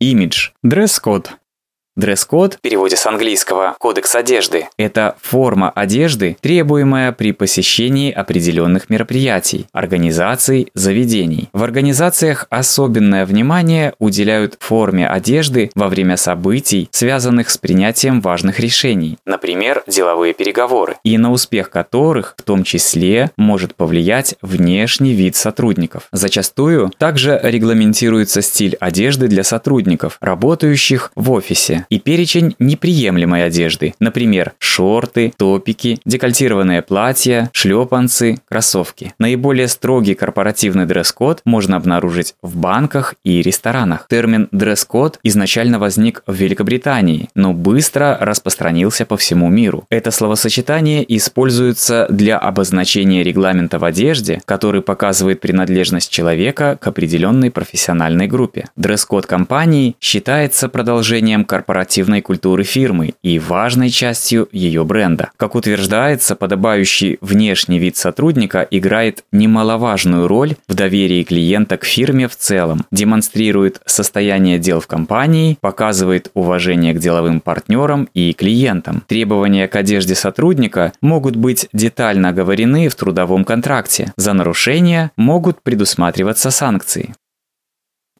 Имидж. Дресс-код. Дресс-код в переводе с английского «кодекс одежды» – это форма одежды, требуемая при посещении определенных мероприятий, организаций, заведений. В организациях особенное внимание уделяют форме одежды во время событий, связанных с принятием важных решений, например, деловые переговоры, и на успех которых в том числе может повлиять внешний вид сотрудников. Зачастую также регламентируется стиль одежды для сотрудников, работающих в офисе и перечень неприемлемой одежды, например, шорты, топики, декольтированные платья, шлепанцы, кроссовки. Наиболее строгий корпоративный дресс-код можно обнаружить в банках и ресторанах. Термин «дресс-код» изначально возник в Великобритании, но быстро распространился по всему миру. Это словосочетание используется для обозначения регламента в одежде, который показывает принадлежность человека к определенной профессиональной группе. Дресс-код компании считается продолжением корпоративного корпоративной культуры фирмы и важной частью ее бренда. Как утверждается, подобающий внешний вид сотрудника играет немаловажную роль в доверии клиента к фирме в целом, демонстрирует состояние дел в компании, показывает уважение к деловым партнерам и клиентам. Требования к одежде сотрудника могут быть детально оговорены в трудовом контракте. За нарушение могут предусматриваться санкции.